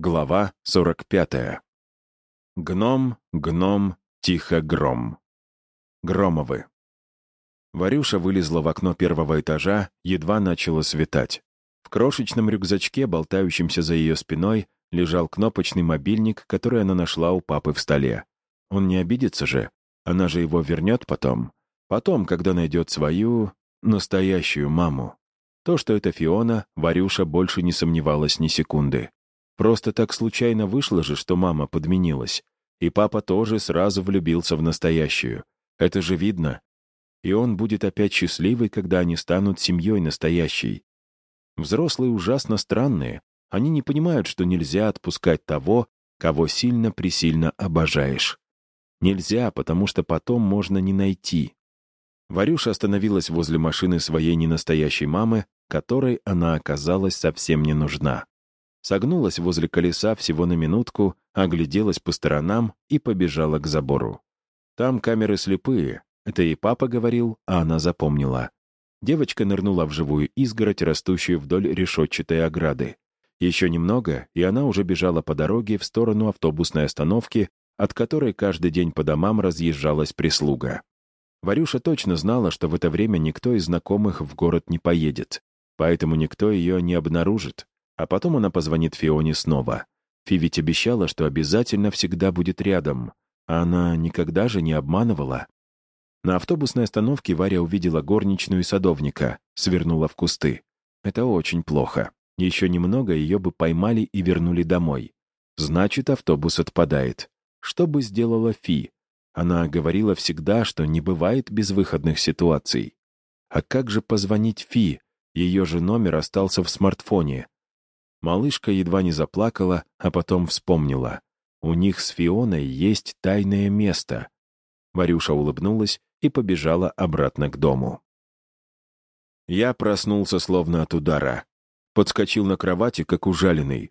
Глава 45. Гном, гном, тихо гром. Громовы. Варюша вылезла в окно первого этажа, едва начало светать. В крошечном рюкзачке, болтающемся за ее спиной, лежал кнопочный мобильник, который она нашла у папы в столе. Он не обидится же, она же его вернет потом. Потом, когда найдет свою, настоящую маму. То, что это Фиона, Варюша больше не сомневалась ни секунды. Просто так случайно вышло же, что мама подменилась. И папа тоже сразу влюбился в настоящую. Это же видно. И он будет опять счастливый, когда они станут семьей настоящей. Взрослые ужасно странные. Они не понимают, что нельзя отпускать того, кого сильно-пресильно обожаешь. Нельзя, потому что потом можно не найти. Варюша остановилась возле машины своей ненастоящей мамы, которой она оказалась совсем не нужна согнулась возле колеса всего на минутку, огляделась по сторонам и побежала к забору. Там камеры слепые, это и папа говорил, а она запомнила. Девочка нырнула в живую изгородь, растущую вдоль решетчатой ограды. Еще немного, и она уже бежала по дороге в сторону автобусной остановки, от которой каждый день по домам разъезжалась прислуга. Варюша точно знала, что в это время никто из знакомых в город не поедет, поэтому никто ее не обнаружит, а потом она позвонит Фионе снова. Фи ведь обещала, что обязательно всегда будет рядом. А она никогда же не обманывала. На автобусной остановке Варя увидела горничную и садовника, свернула в кусты. Это очень плохо. Еще немного ее бы поймали и вернули домой. Значит, автобус отпадает. Что бы сделала Фи? Она говорила всегда, что не бывает безвыходных ситуаций. А как же позвонить Фи? Ее же номер остался в смартфоне. Малышка едва не заплакала, а потом вспомнила. У них с Фионой есть тайное место. Варюша улыбнулась и побежала обратно к дому. Я проснулся словно от удара. Подскочил на кровати, как ужаленный.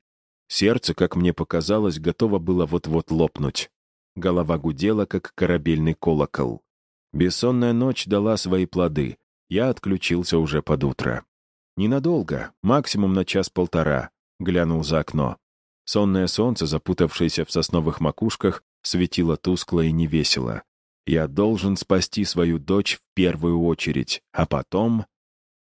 Сердце, как мне показалось, готово было вот-вот лопнуть. Голова гудела, как корабельный колокол. Бессонная ночь дала свои плоды. Я отключился уже под утро. Ненадолго, максимум на час-полтора глянул за окно. Сонное солнце, запутавшееся в сосновых макушках, светило тускло и невесело. Я должен спасти свою дочь в первую очередь, а потом...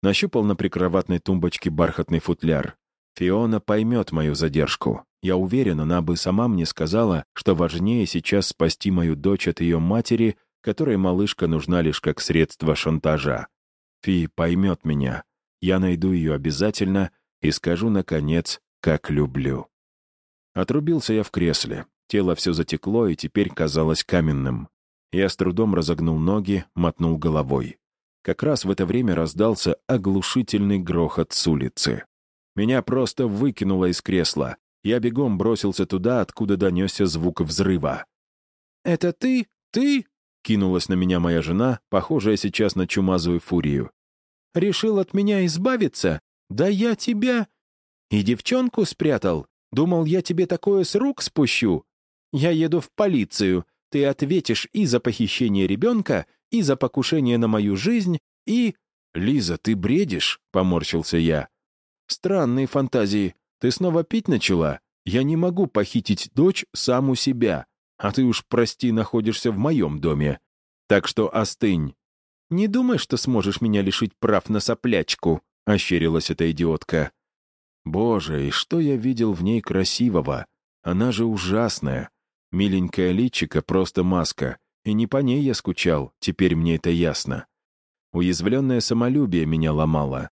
Нащупал на прикроватной тумбочке бархатный футляр. Фиона поймет мою задержку. Я уверен, она бы сама мне сказала, что важнее сейчас спасти мою дочь от ее матери, которой малышка нужна лишь как средство шантажа. Фи поймет меня. Я найду ее обязательно и скажу, наконец, как люблю. Отрубился я в кресле. Тело все затекло и теперь казалось каменным. Я с трудом разогнул ноги, мотнул головой. Как раз в это время раздался оглушительный грохот с улицы. Меня просто выкинуло из кресла. Я бегом бросился туда, откуда донесся звук взрыва. «Это ты? Ты?» — кинулась на меня моя жена, похожая сейчас на чумазую фурию. «Решил от меня избавиться? Да я тебя... И девчонку спрятал? Думал, я тебе такое с рук спущу? Я еду в полицию. Ты ответишь и за похищение ребенка, и за покушение на мою жизнь, и... «Лиза, ты бредишь?» — поморщился я. «Странные фантазии. Ты снова пить начала? Я не могу похитить дочь сам у себя. А ты уж, прости, находишься в моем доме. Так что остынь. Не думай, что сможешь меня лишить прав на соплячку», — ощерилась эта идиотка. «Боже, и что я видел в ней красивого? Она же ужасная. Миленькая личика — просто маска. И не по ней я скучал, теперь мне это ясно. Уязвленное самолюбие меня ломало.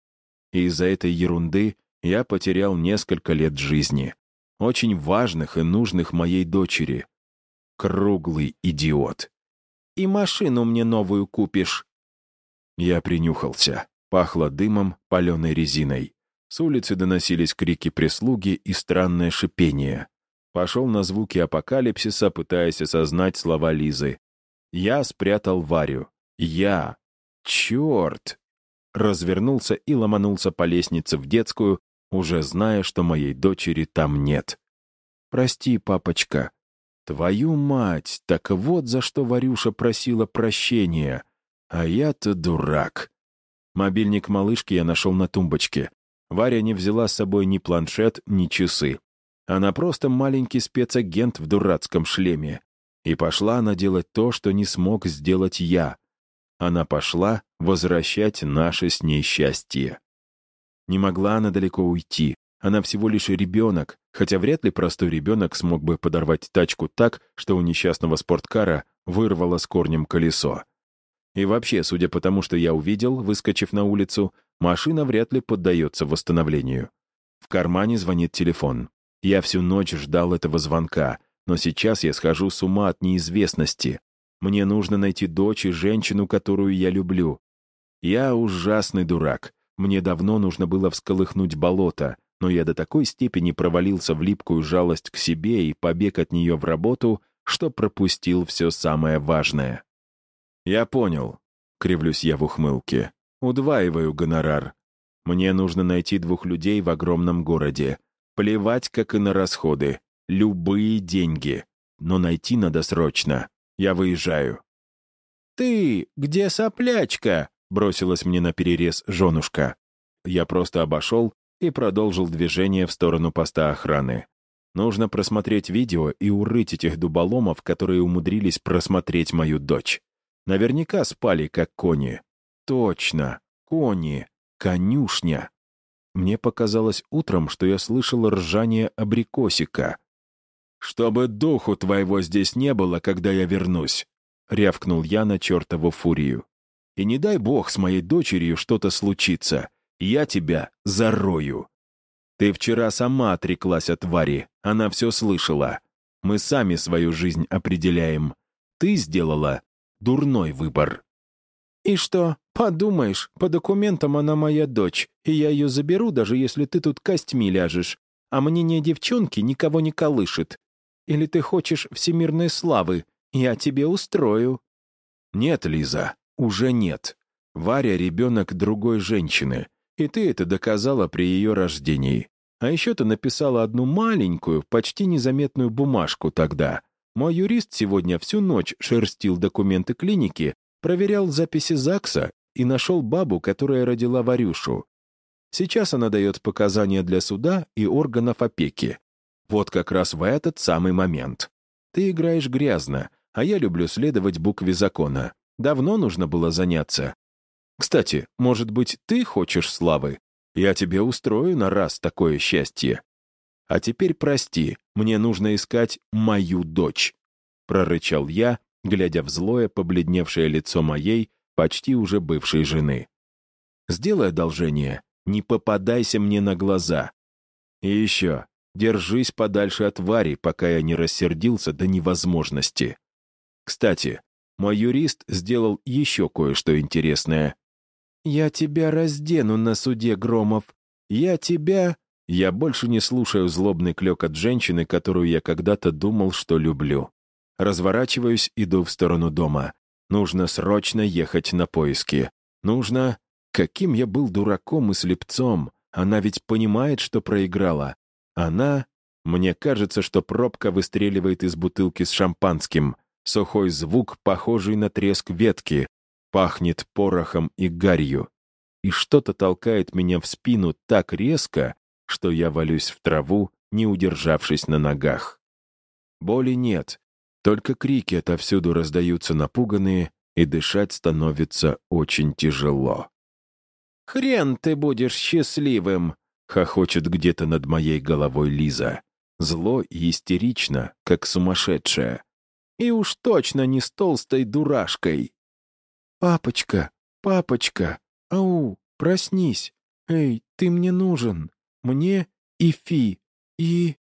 И из-за этой ерунды я потерял несколько лет жизни. Очень важных и нужных моей дочери. Круглый идиот. «И машину мне новую купишь», я принюхался. Пахло дымом, паленой резиной. С улицы доносились крики прислуги и странное шипение. Пошел на звуки апокалипсиса, пытаясь осознать слова Лизы. Я спрятал Варю. Я. Черт! Развернулся и ломанулся по лестнице в детскую, уже зная, что моей дочери там нет. «Прости, папочка». «Твою мать! Так вот за что Варюша просила прощения!» А я-то дурак. Мобильник малышки я нашел на тумбочке. Варя не взяла с собой ни планшет, ни часы. Она просто маленький спецагент в дурацком шлеме. И пошла она делать то, что не смог сделать я. Она пошла возвращать наше с ней счастье. Не могла она далеко уйти. Она всего лишь ребенок, хотя вряд ли простой ребенок смог бы подорвать тачку так, что у несчастного спорткара вырвало с корнем колесо. И вообще, судя по тому, что я увидел, выскочив на улицу, машина вряд ли поддается восстановлению. В кармане звонит телефон. Я всю ночь ждал этого звонка, но сейчас я схожу с ума от неизвестности. Мне нужно найти дочь и женщину, которую я люблю. Я ужасный дурак. Мне давно нужно было всколыхнуть болото, но я до такой степени провалился в липкую жалость к себе и побег от нее в работу, что пропустил все самое важное. «Я понял», — кривлюсь я в ухмылке. «Удваиваю гонорар. Мне нужно найти двух людей в огромном городе. Плевать, как и на расходы. Любые деньги. Но найти надо срочно. Я выезжаю». «Ты, где соплячка?» — бросилась мне на перерез женушка. Я просто обошел и продолжил движение в сторону поста охраны. Нужно просмотреть видео и урыть этих дуболомов, которые умудрились просмотреть мою дочь. Наверняка спали, как кони. Точно, кони, конюшня. Мне показалось утром, что я слышал ржание абрикосика. «Чтобы духу твоего здесь не было, когда я вернусь», — рявкнул я на чертову фурию. «И не дай бог с моей дочерью что-то случится. Я тебя зарою. Ты вчера сама отреклась от Вари, она все слышала. Мы сами свою жизнь определяем. Ты сделала дурной выбор. «И что, подумаешь, по документам она моя дочь, и я ее заберу, даже если ты тут костьми ляжешь, а мнение девчонки никого не колышет. Или ты хочешь всемирной славы, я тебе устрою». «Нет, Лиза, уже нет. Варя — ребенок другой женщины, и ты это доказала при ее рождении. А еще ты написала одну маленькую, почти незаметную бумажку тогда — мой юрист сегодня всю ночь шерстил документы клиники, проверял записи ЗАГСа и нашел бабу, которая родила Варюшу. Сейчас она дает показания для суда и органов опеки. Вот как раз в этот самый момент. Ты играешь грязно, а я люблю следовать букве закона. Давно нужно было заняться. Кстати, может быть, ты хочешь славы? Я тебе устрою на раз такое счастье. А теперь прости, мне нужно искать мою дочь», — прорычал я, глядя в злое, побледневшее лицо моей, почти уже бывшей жены. «Сделай одолжение, не попадайся мне на глаза. И еще, держись подальше от Вари, пока я не рассердился до невозможности. Кстати, мой юрист сделал еще кое-что интересное. «Я тебя раздену на суде, Громов. Я тебя...» Я больше не слушаю злобный клёк от женщины, которую я когда-то думал, что люблю. Разворачиваюсь, иду в сторону дома. Нужно срочно ехать на поиски. Нужно... Каким я был дураком и слепцом. Она ведь понимает, что проиграла. Она... Мне кажется, что пробка выстреливает из бутылки с шампанским. Сухой звук, похожий на треск ветки. Пахнет порохом и гарью. И что-то толкает меня в спину так резко, что я валюсь в траву, не удержавшись на ногах. Боли нет, только крики отовсюду раздаются напуганные, и дышать становится очень тяжело. «Хрен ты будешь счастливым!» — хохочет где-то над моей головой Лиза. Зло и истерично, как сумасшедшая. И уж точно не с толстой дурашкой. «Папочка, папочка, ау, проснись! Эй, ты мне нужен!» Мне и Фи, и...